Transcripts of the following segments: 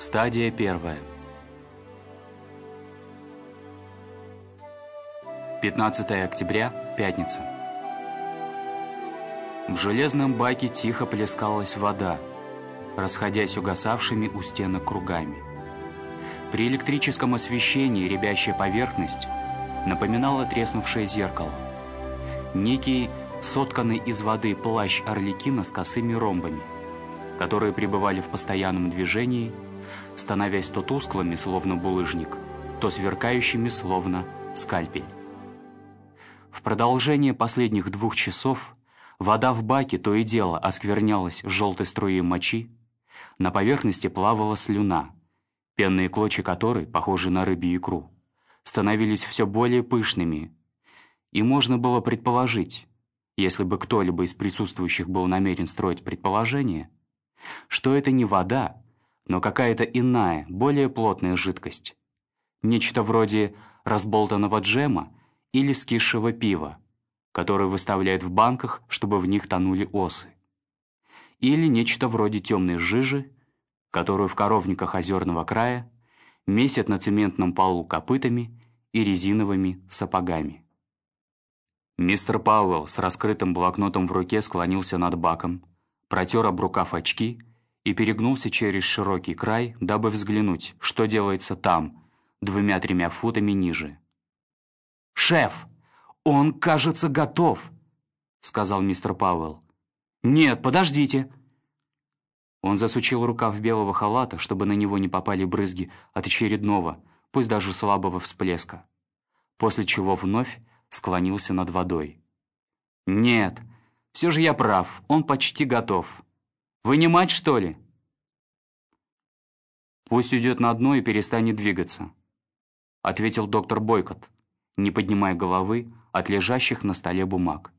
Стадия первая. 15 октября, пятница. В железном баке тихо плескалась вода, расходясь угасавшими у стенок кругами. При электрическом освещении рябящая поверхность напоминала треснувшее зеркало. Некий сотканный из воды плащ Орликина с косыми ромбами, которые пребывали в постоянном движении – становясь то тусклыми, словно булыжник, то сверкающими, словно скальпель. В продолжение последних двух часов вода в баке то и дело осквернялась желтой струей мочи, на поверхности плавала слюна, пенные клочья которой, похожие на рыбью икру, становились все более пышными, и можно было предположить, если бы кто-либо из присутствующих был намерен строить предположение, что это не вода, но какая-то иная, более плотная жидкость. Нечто вроде разболтанного джема или скисшего пива, которое выставляют в банках, чтобы в них тонули осы. Или нечто вроде темной жижи, которую в коровниках озерного края месят на цементном полу копытами и резиновыми сапогами. Мистер Пауэлл с раскрытым блокнотом в руке склонился над баком, протер об рукав очки и перегнулся через широкий край, дабы взглянуть, что делается там, двумя-тремя футами ниже. «Шеф, он, кажется, готов!» — сказал мистер Пауэлл. «Нет, подождите!» Он засучил рукав белого халата, чтобы на него не попали брызги от очередного, пусть даже слабого всплеска, после чего вновь склонился над водой. «Нет, все же я прав, он почти готов. Вынимать, что ли?» «Пусть идет на дно и перестанет двигаться», — ответил доктор Бойкот, не поднимая головы от лежащих на столе бумаг.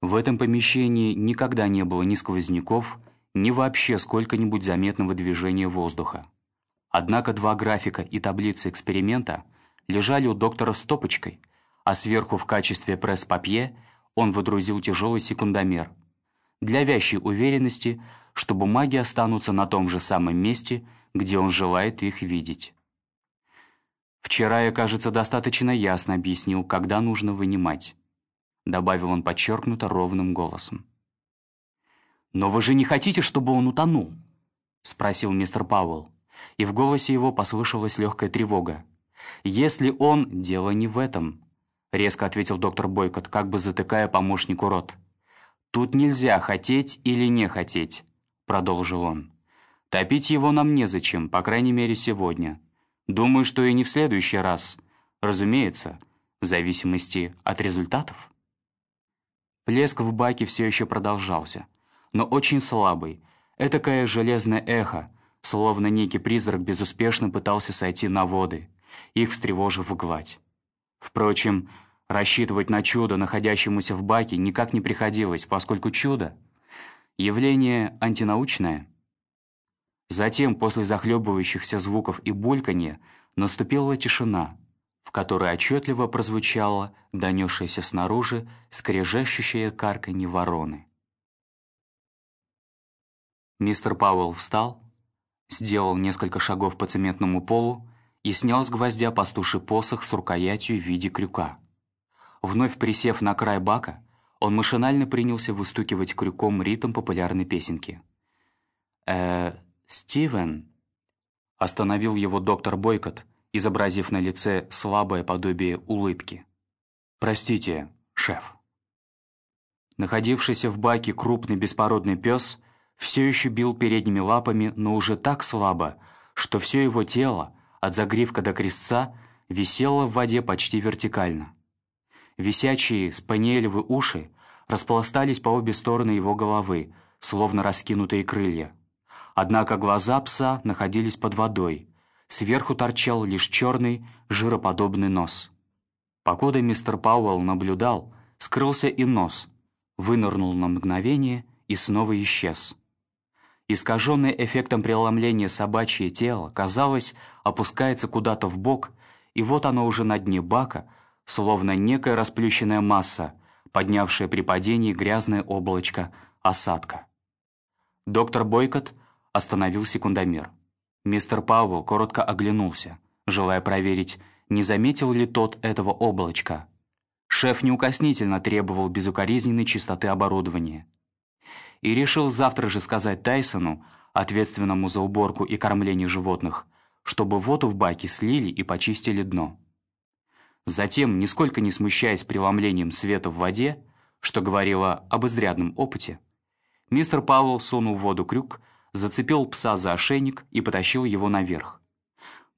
В этом помещении никогда не было ни сквозняков, ни вообще сколько-нибудь заметного движения воздуха. Однако два графика и таблицы эксперимента лежали у доктора стопочкой, а сверху в качестве пресс-папье он водрузил тяжелый секундомер — для вящей уверенности, что бумаги останутся на том же самом месте, где он желает их видеть. «Вчера я, кажется, достаточно ясно объяснил, когда нужно вынимать», добавил он подчеркнуто ровным голосом. «Но вы же не хотите, чтобы он утонул?» спросил мистер Пауэлл, и в голосе его послышалась легкая тревога. «Если он...» «Дело не в этом», резко ответил доктор Бойкот, как бы затыкая помощнику рот. «Тут нельзя хотеть или не хотеть», — продолжил он. «Топить его нам незачем, по крайней мере, сегодня. Думаю, что и не в следующий раз. Разумеется, в зависимости от результатов». Плеск в баке все еще продолжался, но очень слабый. Этакое железное эхо, словно некий призрак безуспешно пытался сойти на воды, их встревожив в гладь. Впрочем, Рассчитывать на чудо, находящемуся в баке, никак не приходилось, поскольку чудо — явление антинаучное. Затем, после захлебывающихся звуков и бульканья, наступила тишина, в которой отчетливо прозвучало донесшееся снаружи скрежещущее карканье вороны. Мистер Пауэлл встал, сделал несколько шагов по цементному полу и снял с гвоздя пастуший посох с рукоятью в виде крюка. Вновь присев на край бака, он машинально принялся выстукивать крюком ритм популярной песенки. «Э, Стивен?» Остановил его доктор Бойкот, изобразив на лице слабое подобие улыбки. «Простите, шеф». Находившийся в баке крупный беспородный пес все еще бил передними лапами, но уже так слабо, что все его тело, от загривка до крестца, висело в воде почти вертикально. Висячие спаниелевы уши распластались по обе стороны его головы, словно раскинутые крылья. Однако глаза пса находились под водой. Сверху торчал лишь черный, жироподобный нос. Покуда мистер Пауэлл наблюдал, скрылся и нос, вынырнул на мгновение и снова исчез. Искаженное эффектом преломления собачье тело, казалось, опускается куда-то в бок, и вот оно уже на дне бака — словно некая расплющенная масса, поднявшая при падении грязное облачко осадка. Доктор Бойкот остановил секундомер. Мистер Пауэлл коротко оглянулся, желая проверить, не заметил ли тот этого облачка. Шеф неукоснительно требовал безукоризненной чистоты оборудования. И решил завтра же сказать Тайсону, ответственному за уборку и кормление животных, чтобы воду в баке слили и почистили дно. Затем, нисколько не смущаясь преломлением света в воде, что говорило об изрядном опыте, мистер Пауэлл сунул в воду крюк, зацепил пса за ошейник и потащил его наверх.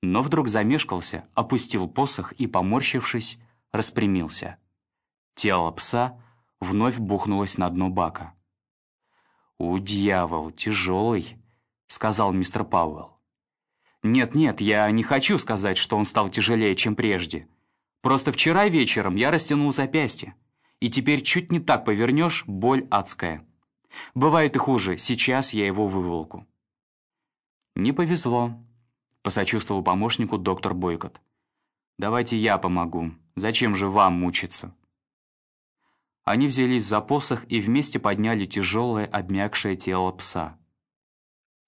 Но вдруг замешкался, опустил посох и, поморщившись, распрямился. Тело пса вновь бухнулось на дно бака. «У, дьявол, тяжелый», — сказал мистер Пауэлл. «Нет-нет, я не хочу сказать, что он стал тяжелее, чем прежде. Просто вчера вечером я растянул запястье, и теперь чуть не так повернешь, боль адская. Бывает и хуже, сейчас я его выволку». «Не повезло», — посочувствовал помощнику доктор Бойкот. «Давайте я помогу. Зачем же вам мучиться?» Они взялись за посох и вместе подняли тяжелое, обмякшее тело пса.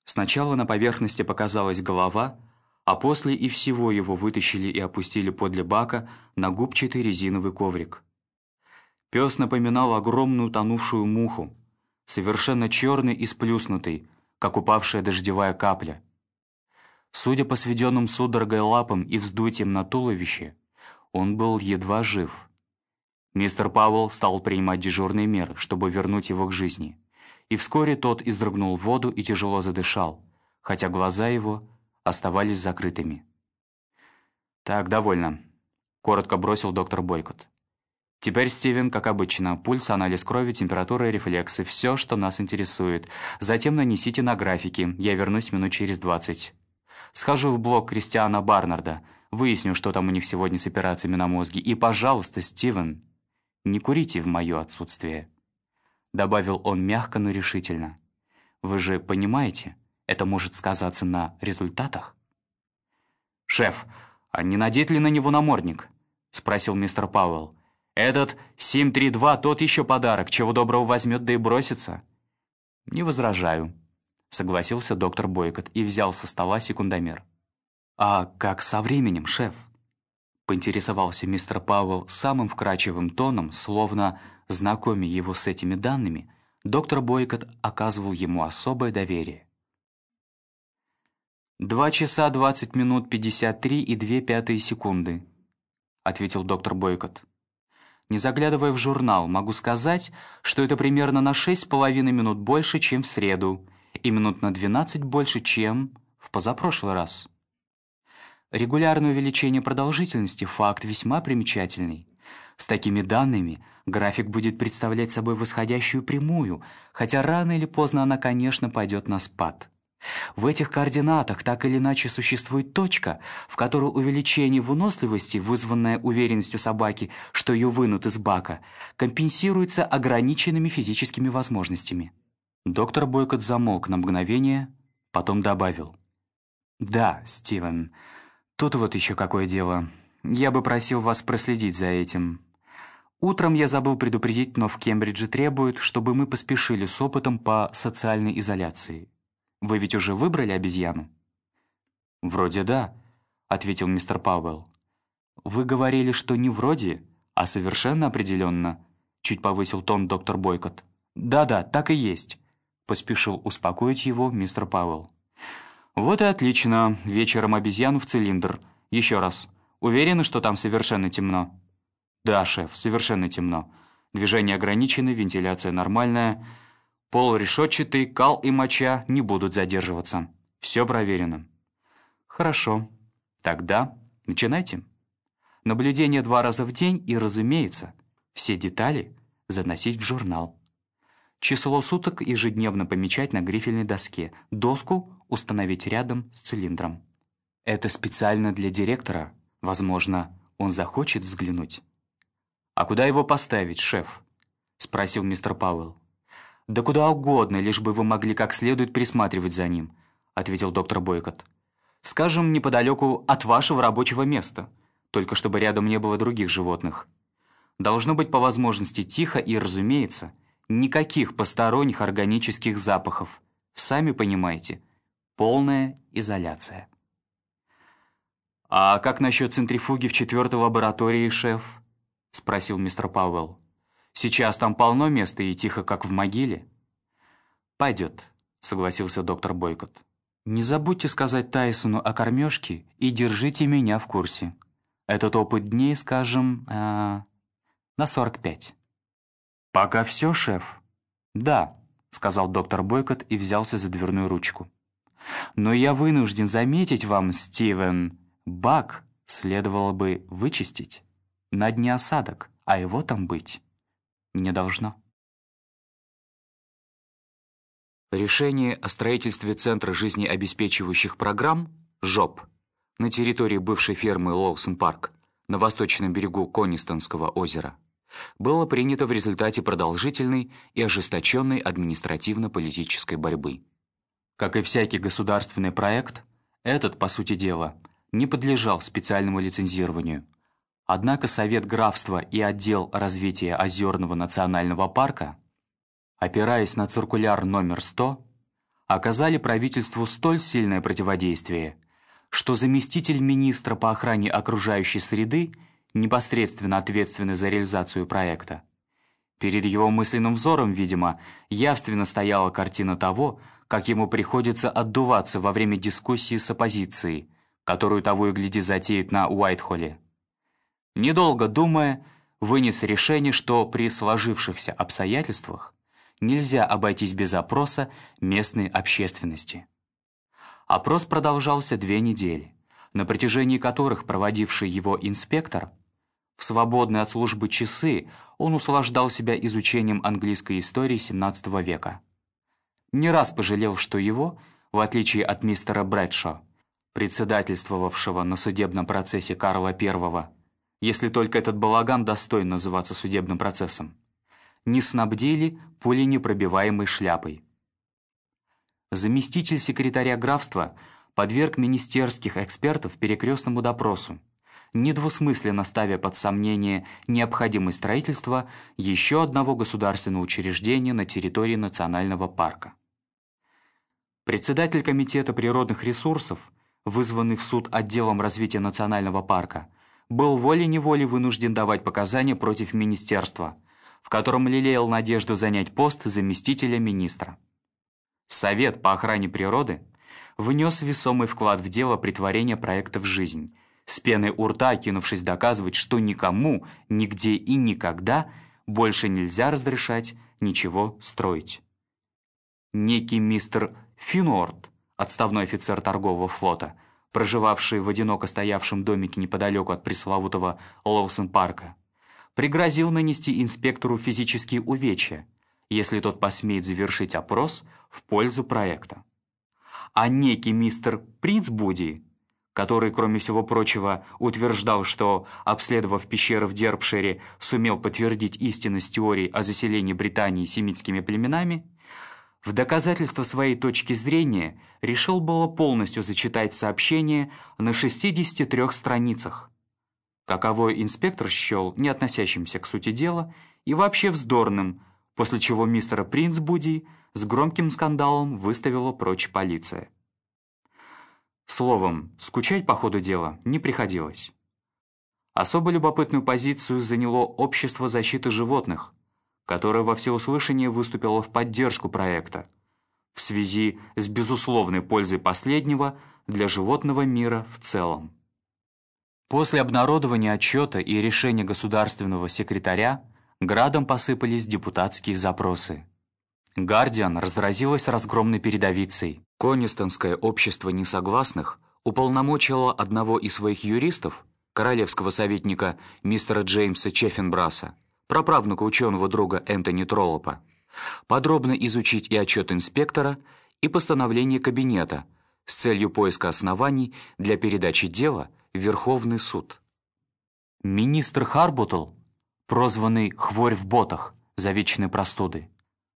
Сначала на поверхности показалась голова, а после и всего его вытащили и опустили подле бака на губчатый резиновый коврик. Пес напоминал огромную тонувшую муху, совершенно черный и сплюснутый, как упавшая дождевая капля. Судя по сведенным судорогой лапам и вздутием на туловище, он был едва жив. Мистер Пауэлл стал принимать дежурные меры, чтобы вернуть его к жизни и вскоре тот издрыгнул воду и тяжело задышал, хотя глаза его оставались закрытыми. «Так, довольно», — коротко бросил доктор Бойкот. «Теперь, Стивен, как обычно, пульс, анализ крови, температура, рефлексы, все, что нас интересует. Затем нанесите на графики, я вернусь минут через двадцать. Схожу в блок Кристиана Барнарда, выясню, что там у них сегодня с операциями на мозге. И, пожалуйста, Стивен, не курите в мое отсутствие». — добавил он мягко, но решительно. «Вы же понимаете, это может сказаться на результатах?» «Шеф, а не надеть ли на него намордник?» — спросил мистер Пауэлл. «Этот 732 тот еще подарок, чего доброго возьмет да и бросится». «Не возражаю», — согласился доктор Бойкот и взял со стола секундомер. «А как со временем, шеф?» — поинтересовался мистер Пауэлл самым вкрадчивым тоном, словно Знакомя его с этими данными, доктор Бойкот оказывал ему особое доверие. «Два часа двадцать минут пятьдесят три и две пятые секунды», — ответил доктор Бойкот. «Не заглядывая в журнал, могу сказать, что это примерно на шесть с половиной минут больше, чем в среду, и минут на двенадцать больше, чем в позапрошлый раз». Регулярное увеличение продолжительности – факт весьма примечательный. С такими данными график будет представлять собой восходящую прямую, хотя рано или поздно она, конечно, пойдет на спад. В этих координатах так или иначе существует точка, в которой увеличение выносливости, вызванное уверенностью собаки, что ее вынут из бака, компенсируется ограниченными физическими возможностями. Доктор Бойкот замолк на мгновение, потом добавил. «Да, Стивен, тут вот еще какое дело. Я бы просил вас проследить за этим. Утром я забыл предупредить, но в Кембридже требуют, чтобы мы поспешили с опытом по социальной изоляции. Вы ведь уже выбрали обезьяну?» «Вроде да», — ответил мистер Пауэлл. «Вы говорили, что не вроде, а совершенно определенно», — чуть повысил тон доктор Бойкот. «Да-да, так и есть», — поспешил успокоить его мистер Пауэлл. «Вот и отлично. Вечером обезьяну в цилиндр. Еще раз. Уверены, что там совершенно темно?» «Да, шеф, совершенно темно. Движение ограничены, вентиляция нормальная. Пол решетчатый, кал и моча не будут задерживаться. Все проверено». «Хорошо. Тогда начинайте. Наблюдение два раза в день и, разумеется, все детали заносить в журнал. Число суток ежедневно помечать на грифельной доске. Доску установить рядом с цилиндром. Это специально для директора. Возможно, он захочет взглянуть. «А куда его поставить, шеф?» — спросил мистер Пауэлл. «Да куда угодно, лишь бы вы могли как следует присматривать за ним», — ответил доктор Бойкот. «Скажем, неподалеку от вашего рабочего места, только чтобы рядом не было других животных. Должно быть по возможности тихо и, разумеется, никаких посторонних органических запахов. Сами понимаете, Полная изоляция. «А как насчет центрифуги в четвертой лаборатории, шеф?» — спросил мистер Пауэлл. «Сейчас там полно места и тихо, как в могиле». «Пойдет», — согласился доктор Бойкот. «Не забудьте сказать Тайсону о кормежке и держите меня в курсе. Этот опыт дней, скажем, э, на 45». «Пока все, шеф?» «Да», — сказал доктор Бойкот и взялся за дверную ручку. «Но я вынужден заметить вам, Стивен, Бак следовало бы вычистить. На дне осадок, а его там быть не должно. Решение о строительстве Центра жизнеобеспечивающих программ ЖОП на территории бывшей фермы Лоусон-Парк на восточном берегу Конистонского озера было принято в результате продолжительной и ожесточенной административно-политической борьбы. Как и всякий государственный проект, этот, по сути дела, не подлежал специальному лицензированию. Однако Совет графства и отдел развития Озерного национального парка, опираясь на циркуляр номер 100, оказали правительству столь сильное противодействие, что заместитель министра по охране окружающей среды, непосредственно ответственный за реализацию проекта, Перед его мысленным взором, видимо, явственно стояла картина того, как ему приходится отдуваться во время дискуссии с оппозицией, которую того и гляди затеют на Уайтхолле. Недолго думая, вынес решение, что при сложившихся обстоятельствах нельзя обойтись без опроса местной общественности. Опрос продолжался две недели, на протяжении которых проводивший его инспектор в свободные от службы часы он услаждал себя изучением английской истории XVII века. Не раз пожалел, что его, в отличие от мистера Брэдшо, председательствовавшего на судебном процессе Карла I, если только этот балаган достоин называться судебным процессом, не снабдили пуленепробиваемой шляпой. Заместитель секретаря графства подверг министерских экспертов перекрестному допросу, недвусмысленно ставя под сомнение необходимость строительства еще одного государственного учреждения на территории национального парка. Председатель Комитета природных ресурсов вызванный в суд отделом развития национального парка, был волей-неволей вынужден давать показания против министерства, в котором лелеял надежду занять пост заместителя министра. Совет по охране природы внес весомый вклад в дело притворения проекта в жизнь, с пеной у рта кинувшись доказывать, что никому, нигде и никогда больше нельзя разрешать ничего строить. Некий мистер Финорд отставной офицер торгового флота, проживавший в одиноко стоявшем домике неподалеку от пресловутого Лоусон-парка, пригрозил нанести инспектору физические увечья, если тот посмеет завершить опрос в пользу проекта. А некий мистер Принцбуди, который, кроме всего прочего, утверждал, что, обследовав пещеры в Дерпшире, сумел подтвердить истинность теории о заселении Британии семитскими племенами, в доказательство своей точки зрения решил было полностью зачитать сообщение на 63 страницах. Каковой инспектор счел не относящимся к сути дела и вообще вздорным, после чего мистера Принцбуди с громким скандалом выставила прочь полиция. Словом, скучать по ходу дела не приходилось. Особо любопытную позицию заняло Общество защиты животных, которая во всеуслышание выступила в поддержку проекта в связи с безусловной пользой последнего для животного мира в целом. После обнародования отчета и решения государственного секретаря градом посыпались депутатские запросы. «Гардиан» разразилась разгромной передовицей. Конистонское общество несогласных уполномочило одного из своих юристов, королевского советника мистера Джеймса Чеффенбраса, праправнука ученого друга Энтони Троллопа, подробно изучить и отчет инспектора, и постановление кабинета с целью поиска оснований для передачи дела в Верховный суд. Министр Харбутл, прозванный «Хворь в ботах» за вечные простуды,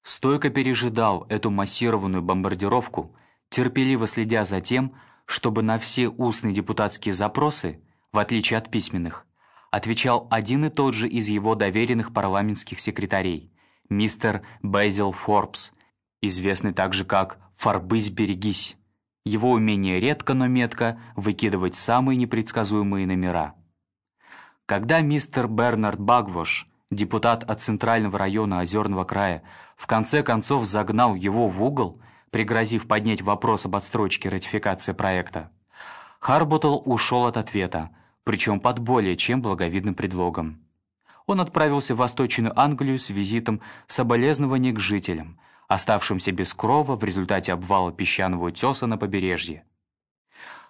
стойко пережидал эту массированную бомбардировку, терпеливо следя за тем, чтобы на все устные депутатские запросы, в отличие от письменных, отвечал один и тот же из его доверенных парламентских секретарей, мистер Безил Форбс, известный также как «Форбысь берегись», его умение редко, но метко выкидывать самые непредсказуемые номера. Когда мистер Бернард Багвош, депутат от Центрального района Озерного края, в конце концов загнал его в угол, пригрозив поднять вопрос об отстрочке ратификации проекта, Харботл ушел от ответа, причем под более чем благовидным предлогом. Он отправился в Восточную Англию с визитом соболезнования к жителям, оставшимся без крова в результате обвала песчаного утеса на побережье.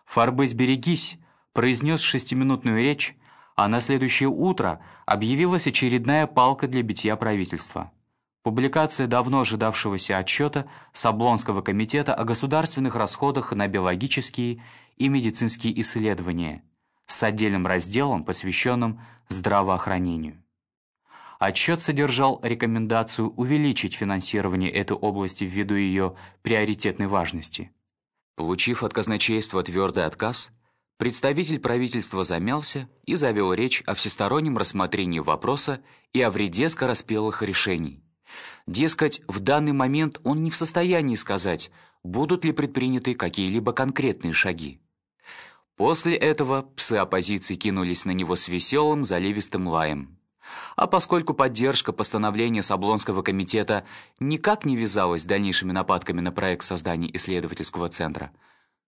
«Фарбыс, берегись!» произнес шестиминутную речь, а на следующее утро объявилась очередная палка для битья правительства. Публикация давно ожидавшегося отчета Саблонского комитета о государственных расходах на биологические и медицинские исследования с отдельным разделом, посвященным здравоохранению. Отчет содержал рекомендацию увеличить финансирование этой области ввиду ее приоритетной важности. Получив от казначейства твердый отказ, представитель правительства замялся и завел речь о всестороннем рассмотрении вопроса и о вреде скороспелых решений. Дескать, в данный момент он не в состоянии сказать, будут ли предприняты какие-либо конкретные шаги. После этого псы оппозиции кинулись на него с веселым заливистым лаем. А поскольку поддержка постановления Саблонского комитета никак не вязалась с дальнейшими нападками на проект создания исследовательского центра,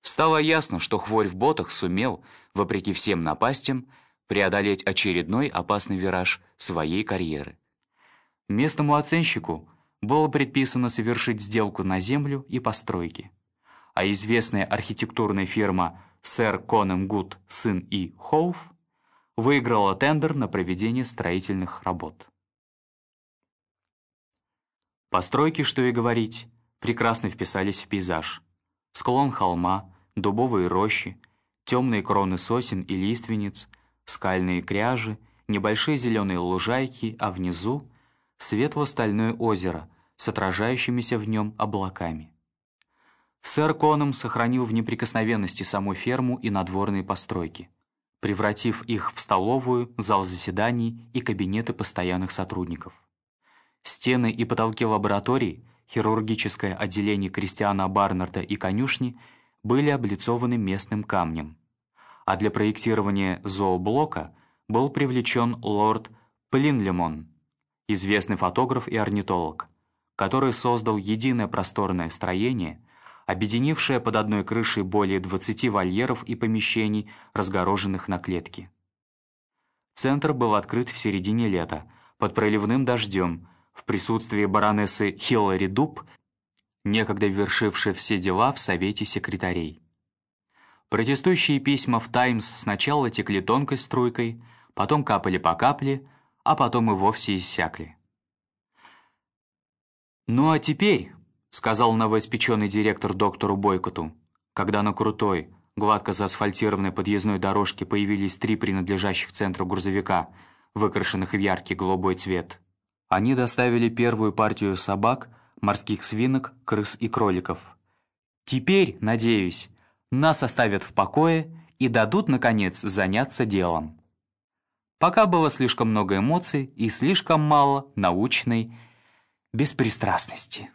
стало ясно, что хворь в ботах сумел, вопреки всем напастям, преодолеть очередной опасный вираж своей карьеры. Местному оценщику было предписано совершить сделку на землю и постройки, а известная архитектурная фирма «Сэр Конем Гуд, сын и Хоуф» выиграла тендер на проведение строительных работ. Постройки, что и говорить, прекрасно вписались в пейзаж. Склон холма, дубовые рощи, темные кроны сосен и лиственниц, скальные кряжи, небольшие зеленые лужайки, а внизу — светло-стальное озеро с отражающимися в нем облаками. Сэр Коном сохранил в неприкосновенности саму ферму и надворные постройки — превратив их в столовую, зал заседаний и кабинеты постоянных сотрудников. Стены и потолки лабораторий, хирургическое отделение Кристиана Барнарда и конюшни были облицованы местным камнем. А для проектирования зооблока был привлечен лорд Плинлемон, известный фотограф и орнитолог, который создал единое просторное строение – объединившая под одной крышей более 20 вольеров и помещений, разгороженных на клетки. Центр был открыт в середине лета, под проливным дождем, в присутствии баронессы Хиллари Дуб, некогда вершившей все дела в Совете секретарей. Протестующие письма в «Таймс» сначала текли тонкой струйкой, потом капали по капле, а потом и вовсе иссякли. «Ну а теперь», — сказал новоиспеченный директор доктору Бойкоту, когда на крутой, гладко заасфальтированной подъездной дорожке появились три принадлежащих центру грузовика, выкрашенных в яркий голубой цвет. Они доставили первую партию собак, морских свинок, крыс и кроликов. Теперь, надеюсь, нас оставят в покое и дадут, наконец, заняться делом. Пока было слишком много эмоций и слишком мало научной беспристрастности.